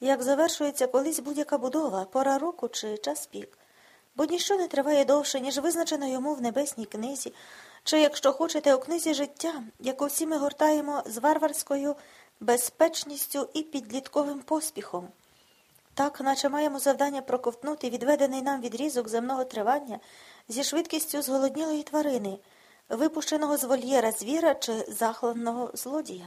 як завершується колись будь-яка будова, пора року чи час пік, бо ніщо не триває довше, ніж визначено йому в небесній книзі, чи, якщо хочете, у книзі життя, яку всі ми гортаємо з варварською безпечністю і підлітковим поспіхом. Так, наче маємо завдання проковтнути відведений нам відрізок земного тривання зі швидкістю зголоднілої тварини, випущеного з вольєра звіра чи захланного злодія.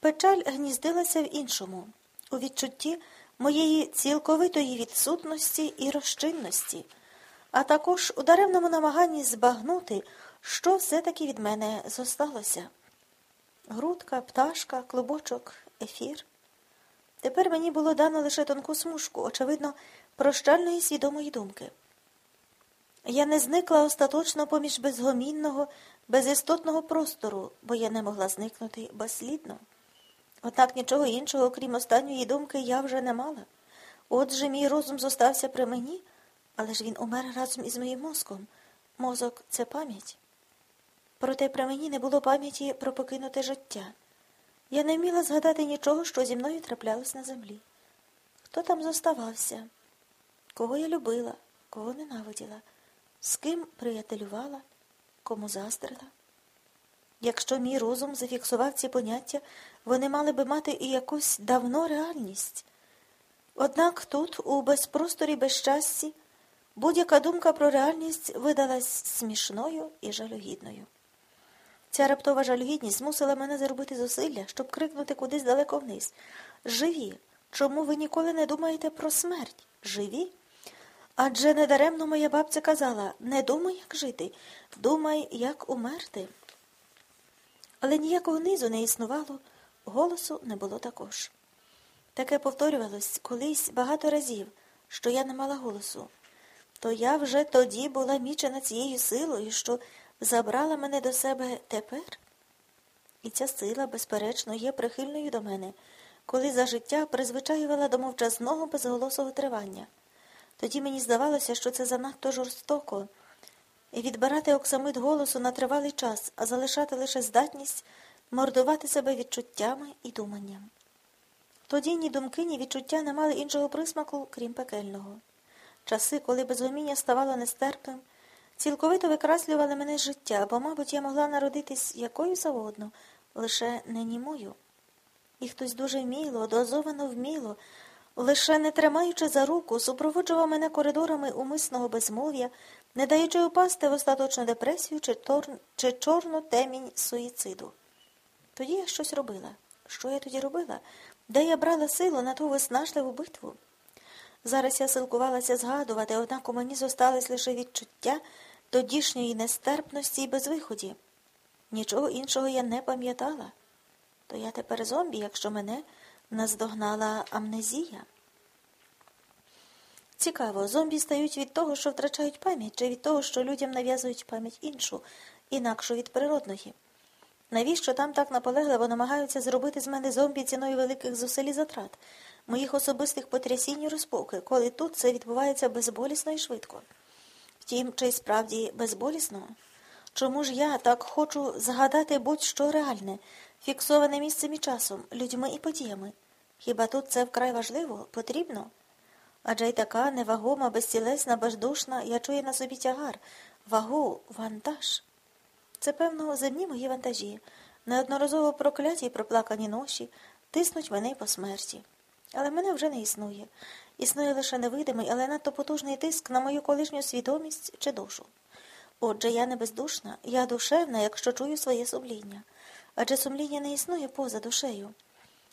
Печаль гніздилася в іншому, у відчутті моєї цілковитої відсутності і розчинності, а також у даремному намаганні збагнути, що все-таки від мене зосталося. Грудка, пташка, клубочок, ефір. Тепер мені було дано лише тонку смужку, очевидно, прощальної свідомої думки. Я не зникла остаточно поміж безгомінного, безістотного простору, бо я не могла зникнути безслідно. Однак нічого іншого, окрім останньої думки, я вже не мала. Отже, мій розум зостався при мені, але ж він умер разом із моїм мозком. Мозок це пам'ять. Проте при мені не було пам'яті про покинуте життя. Я не вміла згадати нічого, що зі мною траплялось на землі. Хто там зоставався? Кого я любила, кого ненавиділа, з ким приятелювала, кому заздрила? Якщо мій розум зафіксував ці поняття, вони мали би мати і якусь давно реальність. Однак тут, у безпросторі безщасті, будь-яка думка про реальність видалась смішною і жалюгідною. Ця раптова жалюгідність змусила мене зробити зусилля, щоб крикнути кудись далеко вниз. Живі! Чому ви ніколи не думаєте про смерть? Живі? Адже недаремно моя бабця казала не думай, як жити, думай, як умерти. Але ніякого низу не існувало, голосу не було також. Таке повторювалось колись багато разів, що я не мала голосу. То я вже тоді була мічена цією силою, що забрала мене до себе тепер. І ця сила, безперечно, є прихильною до мене, коли за життя призвичаювала до мовчазного безголосого тривання. Тоді мені здавалося, що це занадто жорстоко, і відбирати оксамит голосу на тривалий час, а залишати лише здатність мордувати себе відчуттями і думанням. Тоді ні думки, ні відчуття не мали іншого присмаку, крім пекельного. Часи, коли безгоміння ставало нестерпним, цілковито викраслювали мене з життя, бо, мабуть, я могла народитись якою завгодно, лише не німою. І хтось дуже вміло, дозовано вміло, лише не тримаючи за руку, супроводжував мене коридорами умисного безмов'я, не даючи упасти в остаточну депресію чи, тор... чи чорну темінь суїциду. Тоді я щось робила. Що я тоді робила? Де я брала силу на ту виснажливу битву? Зараз я силкувалася згадувати, однак у мені зосталось лише відчуття тодішньої нестерпності і безвиході. Нічого іншого я не пам'ятала. То я тепер зомбі, якщо мене наздогнала амнезія. Цікаво, зомбі стають від того, що втрачають пам'ять, чи від того, що людям нав'язують пам'ять іншу, інакшу від природної. Навіщо там так наполегливо намагаються зробити з мене зомбі ціною великих зусиль і затрат, моїх особистих потрясінь і розпоки, коли тут це відбувається безболісно і швидко? Втім, чи справді безболісно? Чому ж я так хочу згадати будь-що реальне, фіксоване місцем і часом, людьми і подіями? Хіба тут це вкрай важливо, потрібно? Адже й така невагома, безцілесна, бездушна, я чую на собі тягар, вагу, вантаж. Це, певно, земні мої вантажі, неодноразово прокляті й проплакані ноші, тиснуть мене й по смерті. Але мене вже не існує. Існує лише невидимий, але надто потужний тиск на мою колишню свідомість чи душу. Отже, я не бездушна, я душевна, якщо чую своє сумління. Адже сумління не існує поза душею.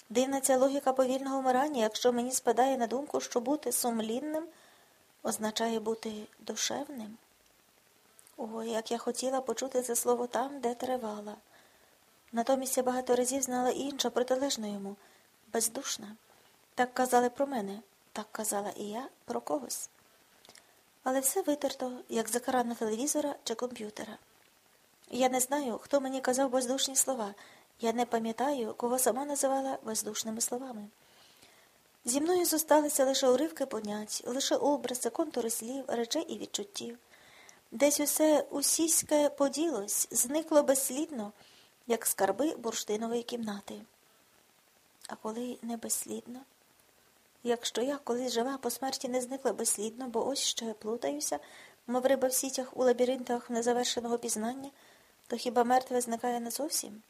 Дивна ця логіка повільного вмирання, якщо мені спадає на думку, що бути сумлінним означає бути душевним. Ой, як я хотіла почути це слово там, де тривала. Натомість я багато разів знала інша, протилежна йому, бездушна. Так казали про мене, так казала і я про когось. Але все витерто, як з екрану телевізора чи комп'ютера. Я не знаю, хто мені казав бездушні слова. Я не пам'ятаю, кого сама називала бездушними словами. Зі мною зосталися лише уривки понять, лише образи, контури слів, речей і відчуттів. Десь усе усіське поділось, зникло безслідно, як скарби бурштинової кімнати. А коли не безслідно, Якщо я колись жива по смерті не зникла безслідно, бо ось що я плутаюся, мов риба в сітях у лабіринтах незавершеного пізнання, то хіба мертве зникає не зовсім?